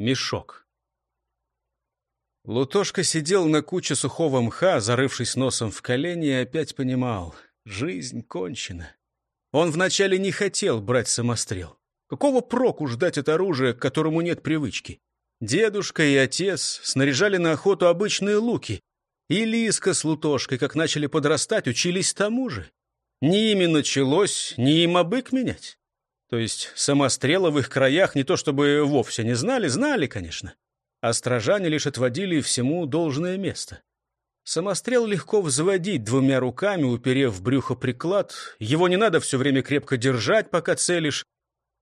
Мешок. Лутошка сидел на куче сухого мха, зарывшись носом в колени, и опять понимал — жизнь кончена. Он вначале не хотел брать самострел. Какого проку ждать от оружия, к которому нет привычки? Дедушка и отец снаряжали на охоту обычные луки. И Лиска с Лутошкой, как начали подрастать, учились тому же. Не ими началось, не им обык менять. То есть самострела в их краях не то чтобы вовсе не знали, знали, конечно. А стражане лишь отводили всему должное место. Самострел легко взводить двумя руками, уперев в брюхо приклад. Его не надо все время крепко держать, пока целишь.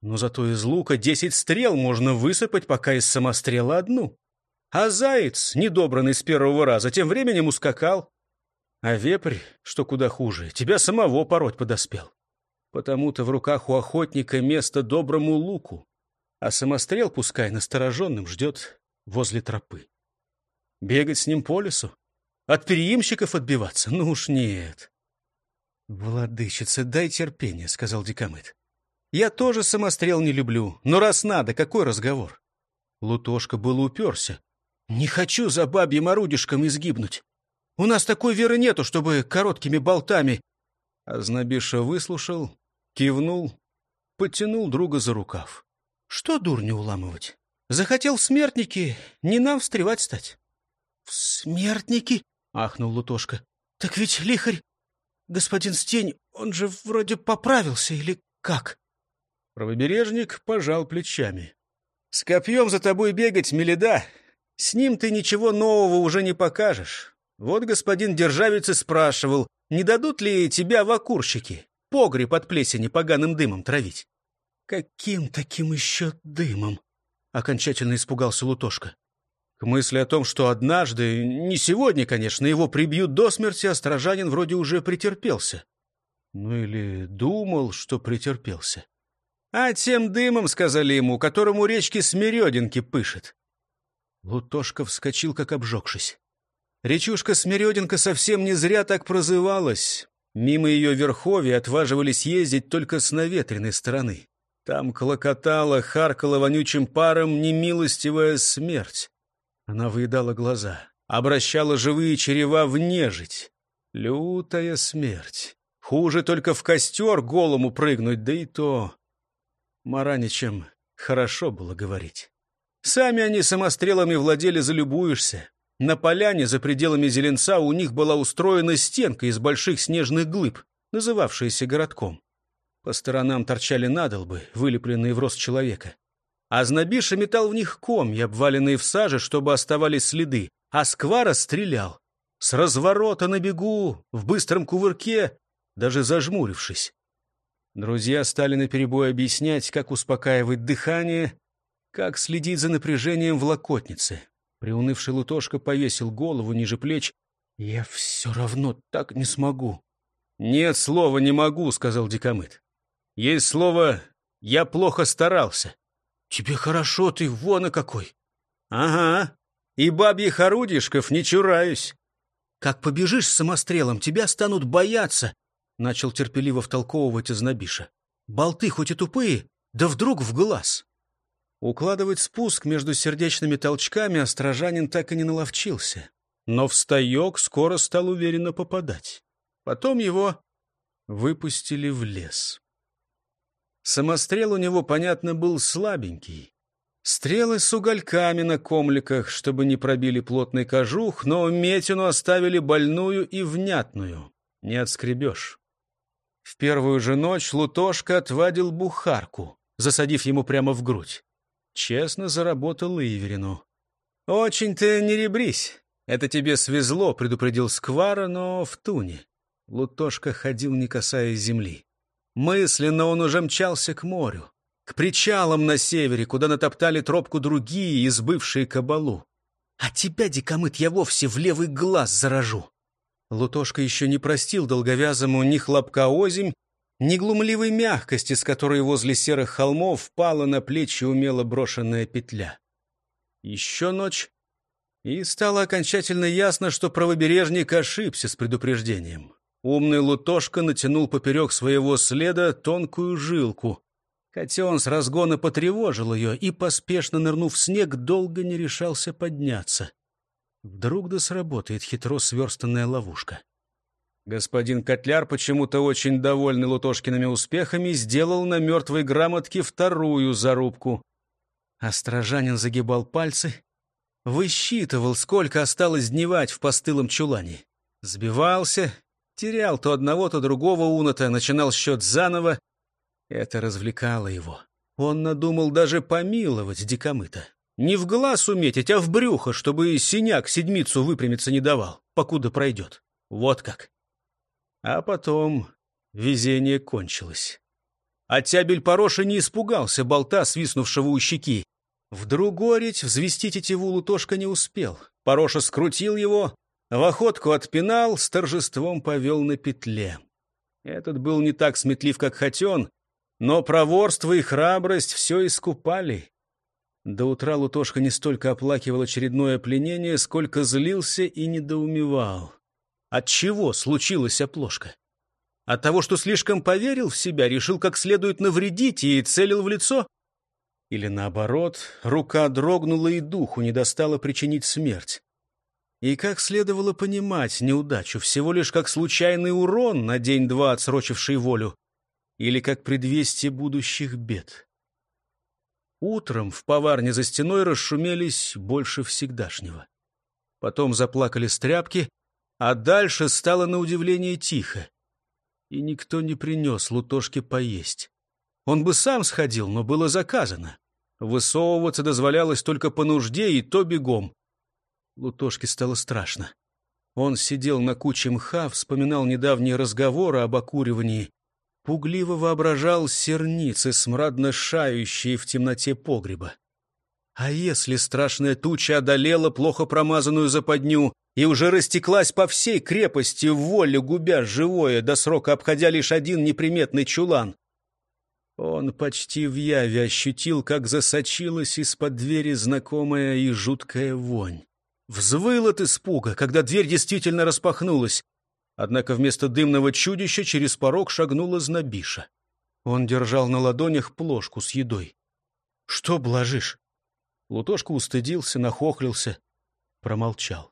Но зато из лука десять стрел можно высыпать, пока из самострела одну. А заяц, недобранный с первого раза, тем временем ускакал. А вепрь, что куда хуже, тебя самого пороть подоспел. Потому-то в руках у охотника место доброму луку, а самострел, пускай настороженным, ждет возле тропы. Бегать с ним по лесу? От переимщиков отбиваться? Ну уж нет. «Владычица, дай терпение», — сказал Дикамыт. «Я тоже самострел не люблю, но раз надо, какой разговор?» Лутошка был уперся. «Не хочу за бабьим орудишком изгибнуть. У нас такой веры нету, чтобы короткими болтами...» Азнабиша выслушал, кивнул, потянул друга за рукав. «Что дурню уламывать? Захотел в смертники, не нам встревать стать». «В смертники?» — ахнул Лутошка. «Так ведь лихарь, господин Стень, он же вроде поправился, или как?» Правобережник пожал плечами. «С копьем за тобой бегать, Меледа. С ним ты ничего нового уже не покажешь. Вот господин Державец и спрашивал, не дадут ли тебя вакурщики погреб от плесени поганым дымом травить?» «Каким таким еще дымом?» — окончательно испугался Лутошка. К мысли о том, что однажды, не сегодня, конечно, его прибьют до смерти, острожанин вроде уже претерпелся. Ну или думал, что претерпелся. А тем дымом, сказали ему, которому речки Смерединки пышет. Лутошка вскочил, как обжегшись. Речушка Смерединка совсем не зря так прозывалась. Мимо ее верховья отваживались ездить только с наветренной стороны. Там клокотала, харкала вонючим паром немилостивая смерть. Она выедала глаза, обращала живые черева в нежить. Лютая смерть. Хуже только в костер голому прыгнуть, да и то. Мараничем хорошо было говорить. Сами они самострелами владели, залюбуешься. На поляне за пределами Зеленца у них была устроена стенка из больших снежных глыб, называвшаяся городком. По сторонам торчали надолбы, вылепленные в рост человека. А знобиша метал в них комья, обваленные в саже, чтобы оставались следы, а сквара стрелял. С разворота на бегу, в быстром кувырке, даже зажмурившись. Друзья стали наперебой объяснять, как успокаивать дыхание, как следить за напряжением в локотнице. Приунывший Лутошка повесил голову ниже плеч. «Я все равно так не смогу». «Нет слова «не могу», — сказал Дикомыт. «Есть слово «я плохо старался». «Тебе хорошо, ты вон и какой!» «Ага, и бабьих орудишков не чураюсь!» «Как побежишь с самострелом, тебя станут бояться!» Начал терпеливо втолковывать Изнобиша. «Болты хоть и тупые, да вдруг в глаз!» Укладывать спуск между сердечными толчками острожанин так и не наловчился. Но в скоро стал уверенно попадать. Потом его выпустили в лес. Самострел у него, понятно, был слабенький. Стрелы с угольками на комликах, чтобы не пробили плотный кожух, но метину оставили больную и внятную. Не отскребешь. В первую же ночь Лутошка отвадил бухарку, засадив ему прямо в грудь. Честно заработал Иверину. «Очень ты не ребрись. Это тебе свезло», — предупредил Сквара, но в туне. Лутошка ходил, не касаясь земли. Мысленно он уже мчался к морю, к причалам на севере, куда натоптали тропку другие, избывшие кабалу. А тебя, дикомыт, я вовсе в левый глаз заражу. Лутошка еще не простил долговязому ни хлопка озимь, ни глумливой мягкости, с которой возле серых холмов впала на плечи умело брошенная петля. Еще ночь, и стало окончательно ясно, что правобережник ошибся с предупреждением. Умный Лутошка натянул поперек своего следа тонкую жилку. Котен с разгона потревожил ее и, поспешно нырнув в снег, долго не решался подняться. Вдруг да сработает хитро сверстанная ловушка. Господин Котляр, почему-то очень довольный Лутошкиными успехами, сделал на мертвой грамотке вторую зарубку. Острожанин загибал пальцы, высчитывал, сколько осталось дневать в постылом чулане. Сбивался, терял то одного, то другого унота, начинал счет заново, это развлекало его. Он надумал даже помиловать дикомыта. Не в глаз уметить, а в брюхо, чтобы синяк седмицу выпрямиться не давал, покуда пройдет. Вот как. А потом везение кончилось. Оттябель Пороша не испугался болта, свистнувшего у щеки. Вдруг гореть, взвести тетиву Лутошка не успел. Пороша скрутил его, в охотку отпинал, с торжеством повел на петле. Этот был не так сметлив, как Хотен, но проворство и храбрость все искупали. До утра Лутошка не столько оплакивал очередное пленение, сколько злился и недоумевал. От чего случилась оплошка? От того, что слишком поверил в себя, решил как следует навредить и целил в лицо? Или наоборот, рука дрогнула и духу не достала причинить смерть? И как следовало понимать неудачу, всего лишь как случайный урон на день-два отсрочивший волю, или как предвестие будущих бед. Утром в поварне за стеной расшумелись больше всегдашнего. Потом заплакали стряпки, а дальше стало на удивление тихо. И никто не принес Лутошке поесть. Он бы сам сходил, но было заказано. Высовываться дозволялось только по нужде, и то бегом. Лутошке стало страшно. Он сидел на куче мха, вспоминал недавние разговоры об окуривании пугливо воображал серницы, смрадно шающие в темноте погреба. А если страшная туча одолела плохо промазанную западню и уже растеклась по всей крепости в воле, губя живое, до срока обходя лишь один неприметный чулан? Он почти в яве ощутил, как засочилась из-под двери знакомая и жуткая вонь. Взвыл от испуга, когда дверь действительно распахнулась. Однако вместо дымного чудища через порог шагнула знобиша. Он держал на ладонях плошку с едой. — Что блажишь? Лутошка устыдился, нахохлился, промолчал.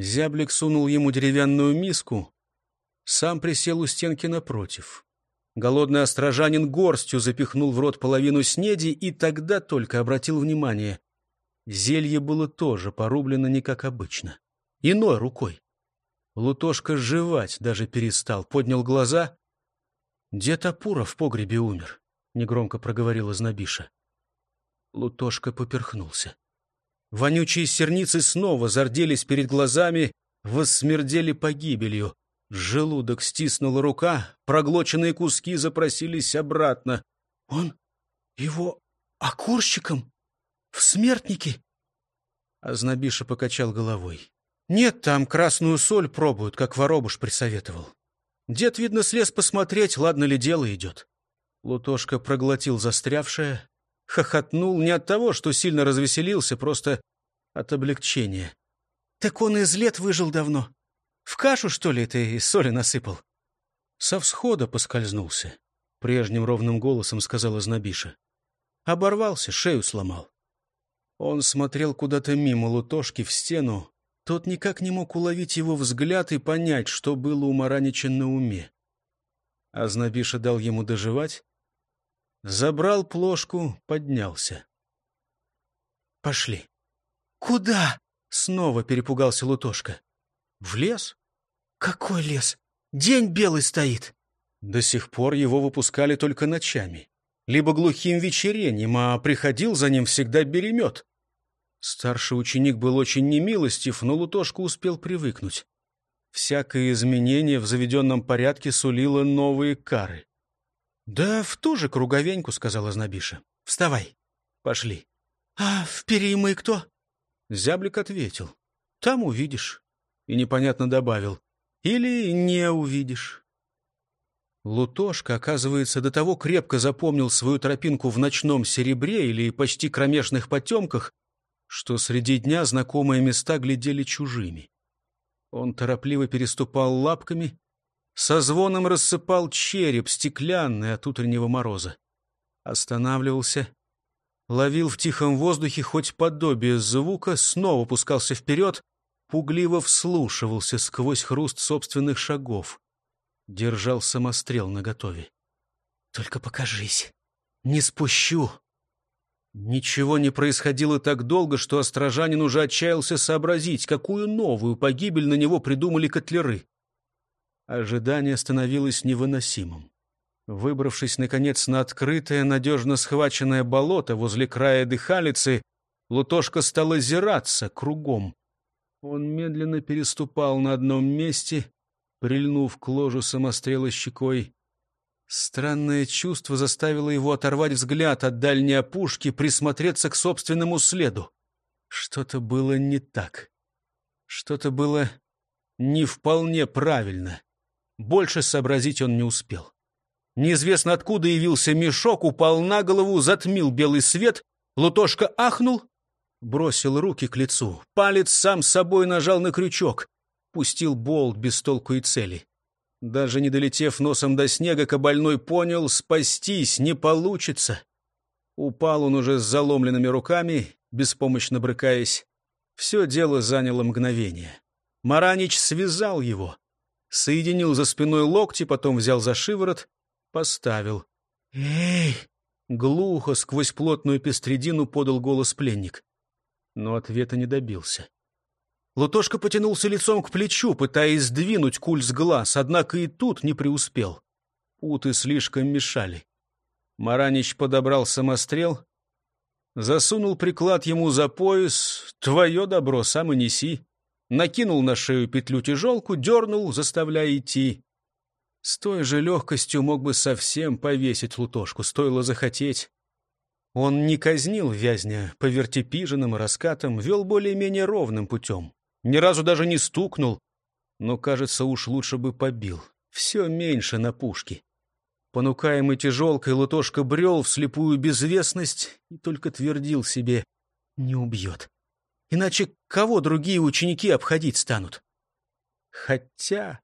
Зяблик сунул ему деревянную миску, сам присел у стенки напротив. Голодный острожанин горстью запихнул в рот половину снеди и тогда только обратил внимание. Зелье было тоже порублено не как обычно, иной рукой. Лутошка жевать даже перестал, поднял глаза. «Дед Апура в погребе умер», — негромко проговорила Знобиша. Лутошка поперхнулся. Вонючие серницы снова зарделись перед глазами, воссмердели погибелью. Желудок стиснула рука, проглоченные куски запросились обратно. «Он его окурщиком? В смертнике?» Азнабиша покачал головой. Нет, там красную соль пробуют, как воробуш присоветовал. Дед, видно, слез посмотреть, ладно ли дело идет. Лутошка проглотил застрявшее, хохотнул не от того, что сильно развеселился, просто от облегчения. Так он из лет выжил давно. В кашу, что ли, ты соли насыпал? Со всхода поскользнулся, прежним ровным голосом сказала Знобиша. Оборвался, шею сломал. Он смотрел куда-то мимо Лутошки в стену, тот никак не мог уловить его взгляд и понять, что было у Маранича на уме. Азнабиша дал ему доживать, забрал плошку, поднялся. «Пошли». «Куда?» — снова перепугался Лутошка. «В лес?» «Какой лес? День белый стоит!» До сих пор его выпускали только ночами. Либо глухим вечерением, а приходил за ним всегда беремет. Старший ученик был очень немилостив, но Лутошка успел привыкнуть. Всякое изменение в заведенном порядке сулило новые кары. — Да в ту же круговеньку, — сказала Знобиша. — Вставай. Пошли. — А в Перимы кто? Зяблик ответил. — Там увидишь. И непонятно добавил. — Или не увидишь. Лутошка, оказывается, до того крепко запомнил свою тропинку в ночном серебре или почти кромешных потемках, что среди дня знакомые места глядели чужими. Он торопливо переступал лапками, со звоном рассыпал череп, стеклянный от утреннего мороза. Останавливался. Ловил в тихом воздухе хоть подобие звука, снова пускался вперед, пугливо вслушивался сквозь хруст собственных шагов. Держал самострел наготове. «Только покажись. Не спущу». Ничего не происходило так долго, что острожанин уже отчаялся сообразить, какую новую погибель на него придумали котлеры. Ожидание становилось невыносимым. Выбравшись, наконец, на открытое, надежно схваченное болото возле края дыхалицы, Лутошка стал озираться кругом. Он медленно переступал на одном месте, прильнув к ложу самострела щекой. Странное чувство заставило его оторвать взгляд от дальней опушки, присмотреться к собственному следу. Что-то было не так. Что-то было не вполне правильно. Больше сообразить он не успел. Неизвестно откуда явился мешок, упал на голову, затмил белый свет. Лутошка ахнул, бросил руки к лицу. Палец сам собой нажал на крючок. Пустил болт без толку и цели. Даже не долетев носом до снега, кабальной понял, спастись не получится. Упал он уже с заломленными руками, беспомощно брыкаясь. Все дело заняло мгновение. Маранич связал его соединил за спиной локти, потом взял за шиворот, поставил. «Эй!» — глухо сквозь плотную пестредину подал голос пленник. Но ответа не добился. Лутошка потянулся лицом к плечу, пытаясь сдвинуть куль с глаз, однако и тут не преуспел. Путы слишком мешали. Маранич подобрал самострел, засунул приклад ему за пояс. «Твое добро, сам и неси» накинул на шею петлю-тяжелку, дернул, заставляя идти. С той же легкостью мог бы совсем повесить лутошку, стоило захотеть. Он не казнил вязня по вертепижинам и раскатам, вел более-менее ровным путем. Ни разу даже не стукнул, но, кажется, уж лучше бы побил. Все меньше на пушке. Понукаемый тяжелкой, Лутошка брел в слепую безвестность и только твердил себе «не убьет». Иначе кого другие ученики обходить станут? Хотя